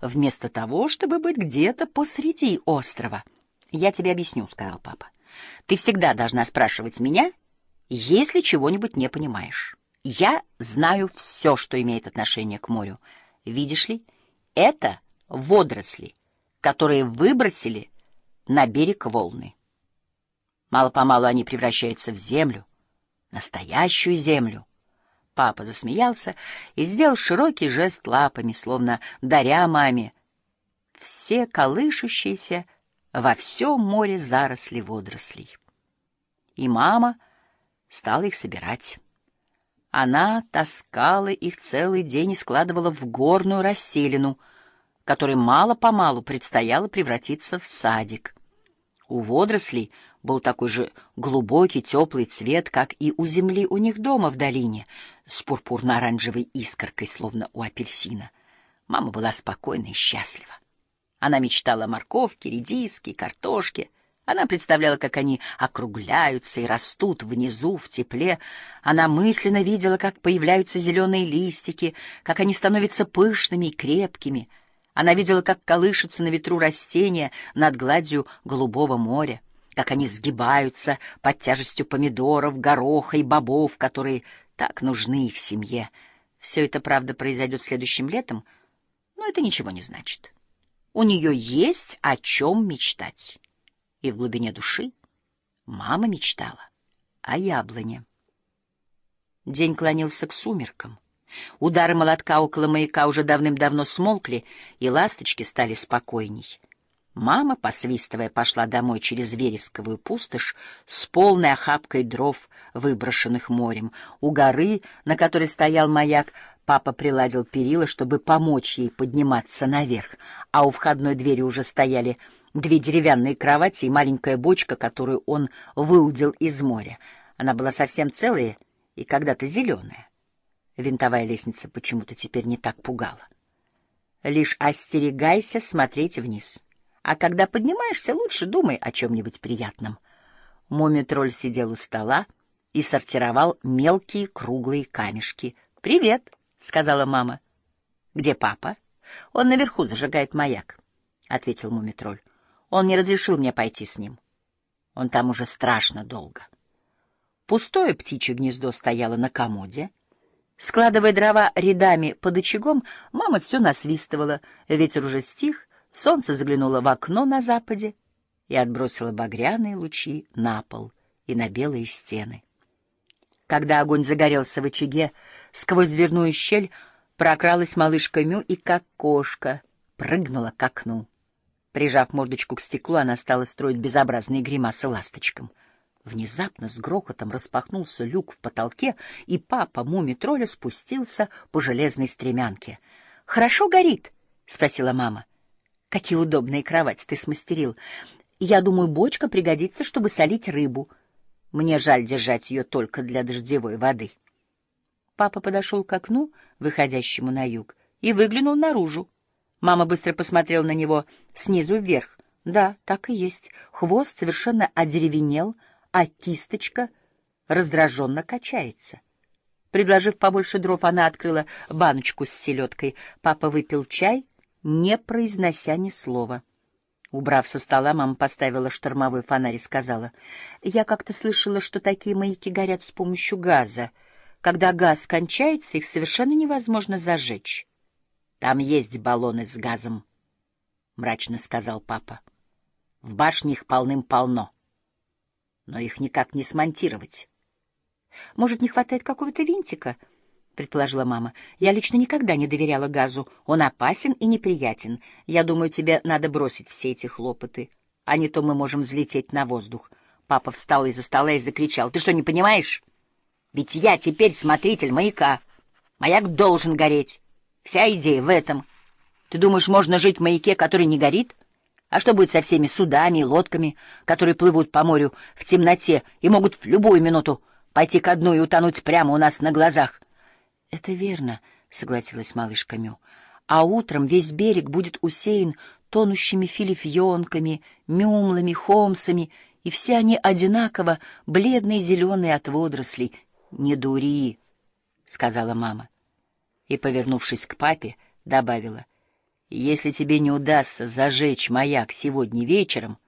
вместо того, чтобы быть где-то посреди острова. «Я тебе объясню», — сказал папа. «Ты всегда должна спрашивать меня, если чего-нибудь не понимаешь. Я знаю все, что имеет отношение к морю. Видишь ли, это водоросли, которые выбросили на берег волны. Мало-помалу они превращаются в землю, настоящую землю. Папа засмеялся и сделал широкий жест лапами, словно даря маме все колышущиеся во всем море заросли водорослей. И мама стала их собирать. Она таскала их целый день и складывала в горную расселину, которой мало-помалу предстояло превратиться в садик. У водорослей был такой же глубокий теплый цвет, как и у земли у них дома в долине, с пурпурно-оранжевой искоркой, словно у апельсина. Мама была спокойна и счастлива. Она мечтала о морковке, редиске, картошке. Она представляла, как они округляются и растут внизу, в тепле. Она мысленно видела, как появляются зеленые листики, как они становятся пышными и крепкими. Она видела, как колышутся на ветру растения над гладью голубого моря, как они сгибаются под тяжестью помидоров, гороха и бобов, которые так нужны их семье. Все это, правда, произойдет следующим летом, но это ничего не значит. У нее есть о чем мечтать. И в глубине души мама мечтала о яблоне. День клонился к сумеркам. Удары молотка около маяка уже давным-давно смолкли, и ласточки стали спокойней. Мама, посвистывая, пошла домой через вересковую пустошь с полной охапкой дров, выброшенных морем. У горы, на которой стоял маяк, папа приладил перила, чтобы помочь ей подниматься наверх — а у входной двери уже стояли две деревянные кровати и маленькая бочка, которую он выудил из моря. Она была совсем целая и когда-то зеленая. Винтовая лестница почему-то теперь не так пугала. Лишь остерегайся смотреть вниз. А когда поднимаешься, лучше думай о чем-нибудь приятном. Мумитроль сидел у стола и сортировал мелкие круглые камешки. «Привет», — сказала мама. «Где папа?» — Он наверху зажигает маяк, — ответил Мумитроль. — Он не разрешил мне пойти с ним. Он там уже страшно долго. Пустое птичье гнездо стояло на комоде. Складывая дрова рядами под очагом, мама все насвистывала. Ветер уже стих, солнце заглянуло в окно на западе и отбросило багряные лучи на пол и на белые стены. Когда огонь загорелся в очаге, сквозь дверную щель Прокралась малышка Мю и, как кошка, прыгнула к окну. Прижав мордочку к стеклу, она стала строить безобразные гримасы ласточкам. Внезапно с грохотом распахнулся люк в потолке, и папа муми-тролля спустился по железной стремянке. — Хорошо горит? — спросила мама. — Какие удобные кровати ты смастерил. Я думаю, бочка пригодится, чтобы солить рыбу. Мне жаль держать ее только для дождевой воды. Папа подошел к окну, выходящему на юг, и выглянул наружу. Мама быстро посмотрела на него снизу вверх. Да, так и есть. Хвост совершенно одеревенел, а кисточка раздраженно качается. Предложив побольше дров, она открыла баночку с селедкой. Папа выпил чай, не произнося ни слова. Убрав со стола, мама поставила штормовой фонарь и сказала, «Я как-то слышала, что такие маяки горят с помощью газа». Когда газ кончается, их совершенно невозможно зажечь. — Там есть баллоны с газом, — мрачно сказал папа. — В башне их полным-полно. Но их никак не смонтировать. — Может, не хватает какого-то винтика? — предположила мама. — Я лично никогда не доверяла газу. Он опасен и неприятен. Я думаю, тебе надо бросить все эти хлопоты, а не то мы можем взлететь на воздух. Папа встал из-за стола и закричал. — Ты что, не понимаешь? Ведь я теперь смотритель маяка. Маяк должен гореть. Вся идея в этом. Ты думаешь, можно жить в маяке, который не горит? А что будет со всеми судами и лодками, которые плывут по морю в темноте и могут в любую минуту пойти ко дну и утонуть прямо у нас на глазах? — Это верно, — согласилась малышка Мю. — А утром весь берег будет усеян тонущими филифьонками, мюмлами, хомсами, и все они одинаково бледные зеленые от водорослей — «Не дури», — сказала мама. И, повернувшись к папе, добавила, Если тебе не удастся зажечь маяк сегодня вечером,